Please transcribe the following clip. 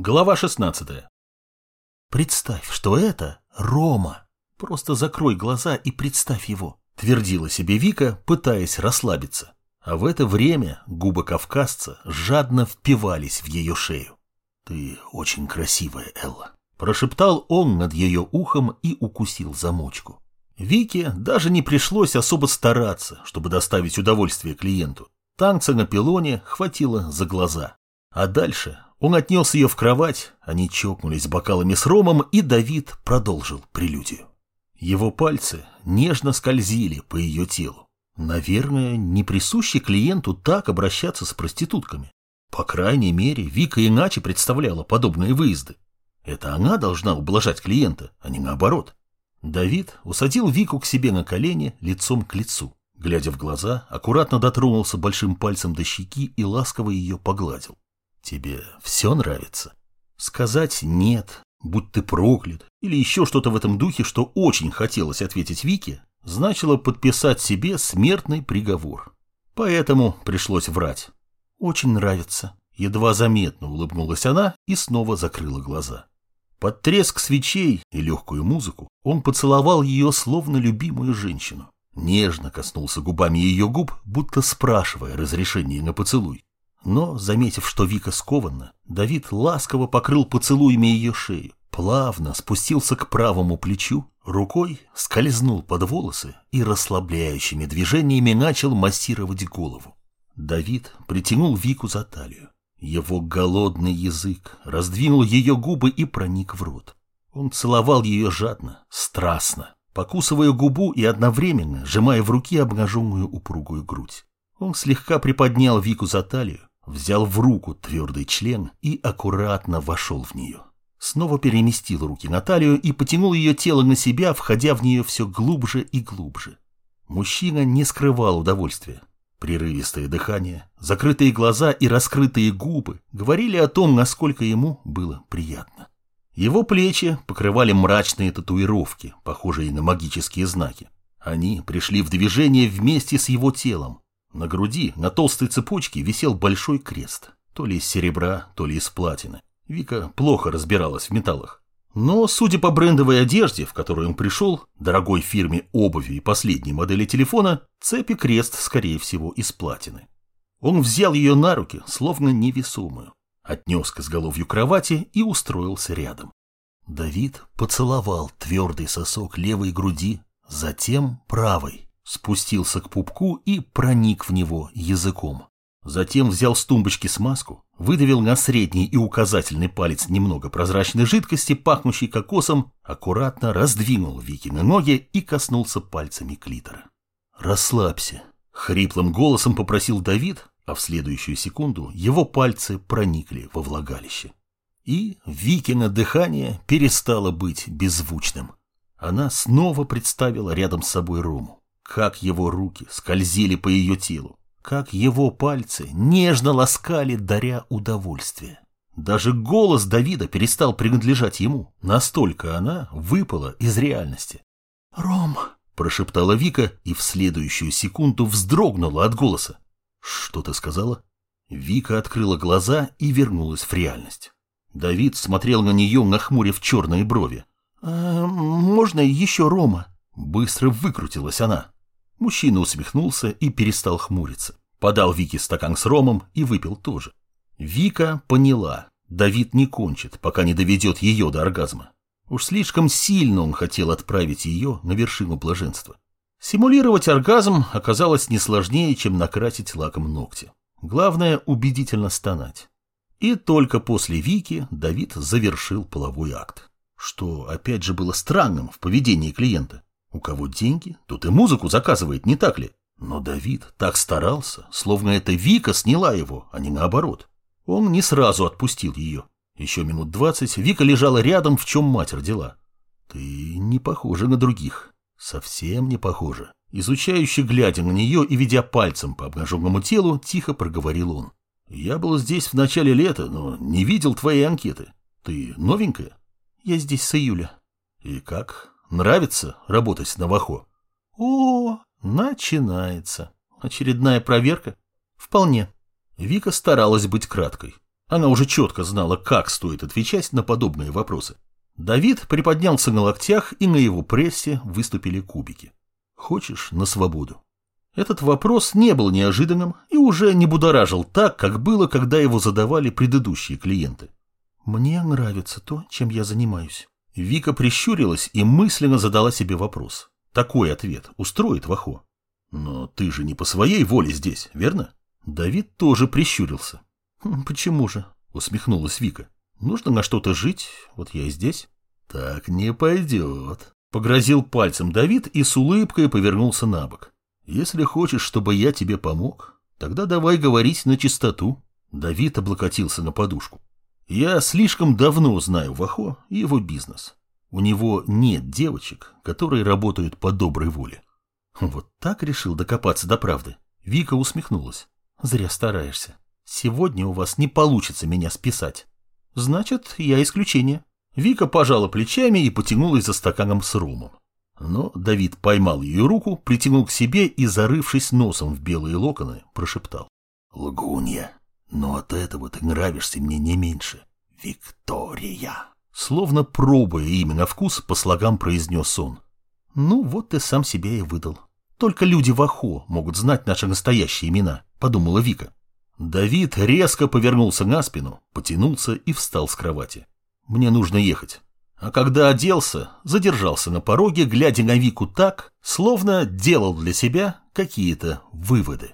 Глава 16. «Представь, что это Рома. Просто закрой глаза и представь его», – твердила себе Вика, пытаясь расслабиться. А в это время губы кавказца жадно впивались в ее шею. «Ты очень красивая, Элла», – прошептал он над ее ухом и укусил замочку. Вике даже не пришлось особо стараться, чтобы доставить удовольствие клиенту. Танца на пилоне хватило за глаза. А дальше он отнес ее в кровать, они чокнулись бокалами с ромом, и Давид продолжил прелюдию. Его пальцы нежно скользили по ее телу. Наверное, не присуще клиенту так обращаться с проститутками. По крайней мере, Вика иначе представляла подобные выезды. Это она должна ублажать клиента, а не наоборот. Давид усадил Вику к себе на колени лицом к лицу. Глядя в глаза, аккуратно дотронулся большим пальцем до щеки и ласково ее погладил. Тебе все нравится? Сказать «нет», будь ты проклят, или еще что-то в этом духе, что очень хотелось ответить Вике, значило подписать себе смертный приговор. Поэтому пришлось врать. Очень нравится. Едва заметно улыбнулась она и снова закрыла глаза. Под треск свечей и легкую музыку он поцеловал ее, словно любимую женщину. Нежно коснулся губами ее губ, будто спрашивая разрешение на поцелуй. Но, заметив, что Вика скована, Давид ласково покрыл поцелуями ее шею, плавно спустился к правому плечу, рукой скользнул под волосы и расслабляющими движениями начал массировать голову. Давид притянул Вику за талию. Его голодный язык раздвинул ее губы и проник в рот. Он целовал ее жадно, страстно, покусывая губу и одновременно сжимая в руки обнаженную упругую грудь. Он слегка приподнял Вику за талию, взял в руку твердый член и аккуратно вошел в нее. Снова переместил руки на талию и потянул ее тело на себя, входя в нее все глубже и глубже. Мужчина не скрывал удовольствия. Прерывистое дыхание, закрытые глаза и раскрытые губы говорили о том, насколько ему было приятно. Его плечи покрывали мрачные татуировки, похожие на магические знаки. Они пришли в движение вместе с его телом, на груди, на толстой цепочке, висел большой крест. То ли из серебра, то ли из платины. Вика плохо разбиралась в металлах. Но, судя по брендовой одежде, в которую он пришел, дорогой фирме обуви и последней модели телефона, цепи крест, скорее всего, из платины. Он взял ее на руки, словно невесомую, отнес к изголовью кровати и устроился рядом. Давид поцеловал твердый сосок левой груди, затем правой спустился к пупку и проник в него языком. Затем взял с тумбочки смазку, выдавил на средний и указательный палец немного прозрачной жидкости, пахнущей кокосом, аккуратно раздвинул Викины ноги и коснулся пальцами клитора. «Расслабься», — хриплым голосом попросил Давид, а в следующую секунду его пальцы проникли во влагалище. И Викина дыхание перестало быть беззвучным. Она снова представила рядом с собой Рому. Как его руки скользили по ее телу, как его пальцы нежно ласкали, даря удовольствие. Даже голос Давида перестал принадлежать ему, настолько она выпала из реальности. «Ром!» – прошептала Вика и в следующую секунду вздрогнула от голоса. «Что ты сказала?» Вика открыла глаза и вернулась в реальность. Давид смотрел на нее, нахмурив черные брови. «А, «Можно еще Рома?» Быстро выкрутилась она. Мужчина усмехнулся и перестал хмуриться. Подал Вике стакан с ромом и выпил тоже. Вика поняла, Давид не кончит, пока не доведет ее до оргазма. Уж слишком сильно он хотел отправить ее на вершину блаженства. Симулировать оргазм оказалось не сложнее, чем накрасить лаком ногти. Главное – убедительно стонать. И только после Вики Давид завершил половой акт. Что, опять же, было странным в поведении клиента. У кого деньги, тот и музыку заказывает, не так ли? Но Давид так старался, словно это Вика сняла его, а не наоборот. Он не сразу отпустил ее. Еще минут двадцать Вика лежала рядом, в чем мать родила. Ты не похожа на других. Совсем не похожа. Изучающе глядя на нее и ведя пальцем по обнаженному телу, тихо проговорил он. Я был здесь в начале лета, но не видел твоей анкеты. Ты новенькая? Я здесь с июля. И как? Нравится работать на Вахо? О, начинается. Очередная проверка? Вполне. Вика старалась быть краткой. Она уже четко знала, как стоит отвечать на подобные вопросы. Давид приподнялся на локтях, и на его прессе выступили кубики. «Хочешь на свободу?» Этот вопрос не был неожиданным и уже не будоражил так, как было, когда его задавали предыдущие клиенты. «Мне нравится то, чем я занимаюсь». Вика прищурилась и мысленно задала себе вопрос. Такой ответ устроит Вахо. «Но ты же не по своей воле здесь, верно?» Давид тоже прищурился. «Хм, «Почему же?» — усмехнулась Вика. «Нужно на что-то жить, вот я и здесь». «Так не пойдет», — погрозил пальцем Давид и с улыбкой повернулся на бок. «Если хочешь, чтобы я тебе помог, тогда давай говорить на чистоту». Давид облокотился на подушку. «Я слишком давно знаю Вахо и его бизнес. У него нет девочек, которые работают по доброй воле». Вот так решил докопаться до правды. Вика усмехнулась. Зря стараешься. Сегодня у вас не получится меня списать. Значит, я исключение. Вика пожала плечами и потянулась за стаканом с румом. Но Давид поймал ее руку, притянул к себе и, зарывшись носом в белые локоны, прошептал. «Лгунья, но от этого ты нравишься мне не меньше. Виктория!» Словно пробуя имя на вкус, по слогам произнес он. «Ну вот ты сам себя и выдал. Только люди в Ахо могут знать наши настоящие имена», — подумала Вика. Давид резко повернулся на спину, потянулся и встал с кровати. «Мне нужно ехать». А когда оделся, задержался на пороге, глядя на Вику так, словно делал для себя какие-то выводы.